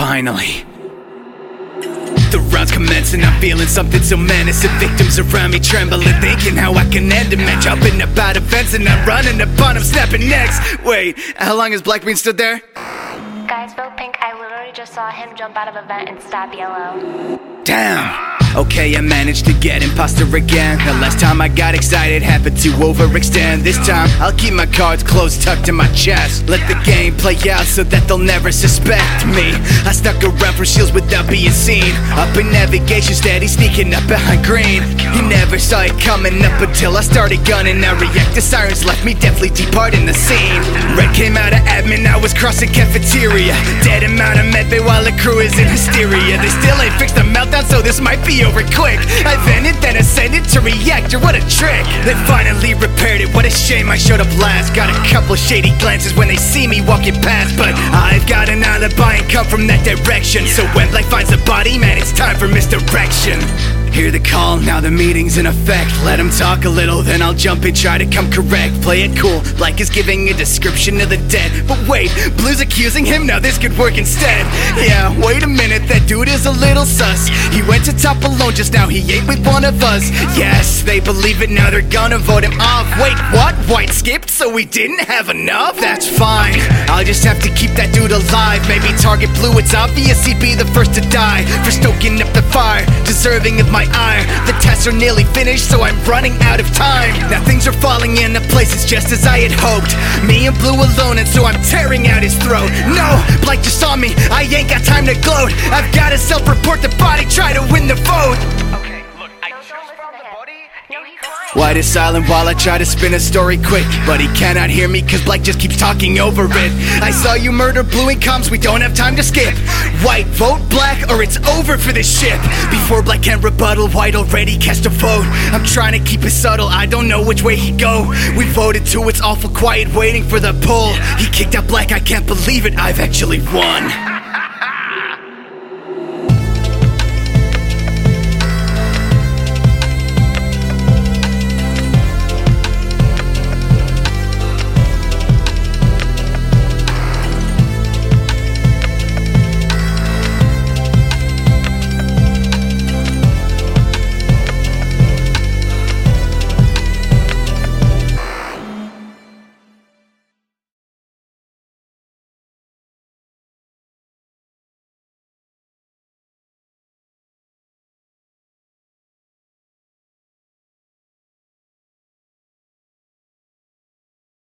Finally. The rounds commence and I'm feeling something so menacing Victims around me trembling, thinking how I can end them And jumping about a fence and I'm running upon them, snapping necks Wait, how long has Blackbean stood there? Guys, vote pink. I literally just saw him jump out of a vent and stab yellow. Damn! Okay, I managed to get imposter again. The last time I got excited happened to overextend. This time, I'll keep my cards close tucked in my chest. Let the game play out so that they'll never suspect me. I stuck around for shields without being seen. Up in navigation, steady sneaking up behind green. You never saw it coming up until I started gunning. Now react to sirens left me deathly departing the scene. Red came out of admin, I was crossing cafeteria. Dead amount the crew is in hysteria. They still ain't fixed the meltdown, so this might be over quick. I vented, then ascended to reactor, what a trick. They finally repaired it, what a shame I showed up last. Got a couple shady glances when they see me walking past, but I've got an alibi and come from that direction. So when Black finds the body, man, it's time for misdirection. Hear the call, now the meeting's in effect. Let him talk a little, then I'll jump in, try to come correct. Play it cool, Black is giving a description of the dead. But wait, Blue's accusing him, now this could work instead. Yeah, wait a minute, that dude is a little sus. He went to top alone just now, he ate with one of us. Yes, they believe it, now they're gonna vote him off. Wait, what? White skipped, so we didn't have enough? That's fine, I'll just have to keep that dude alive. Maybe target Blue, it's obvious he'd be the first to die. For stoking up the fire, deserving of my ire. The tests are nearly finished, so I'm running out of time. Now things are falling into places just as I had hoped. Me and Blue alone, and so I'm tearing out his throat. No, Blake just saw me, I ain't got time to gloat. I've gotta self report the body, try to win the vote. White is silent while I try to spin a story quick. But he cannot hear me cause Black just keeps talking over it. I saw you murder Blue and comms, we don't have time to skip. White, vote Black or it's over for this ship. Before Black can rebuttal, White already cast a vote. I'm trying to keep it subtle, I don't know which way he'd go. We voted too, it's awful quiet, waiting for the pull. He kicked out Black, I can't believe it, I've actually won.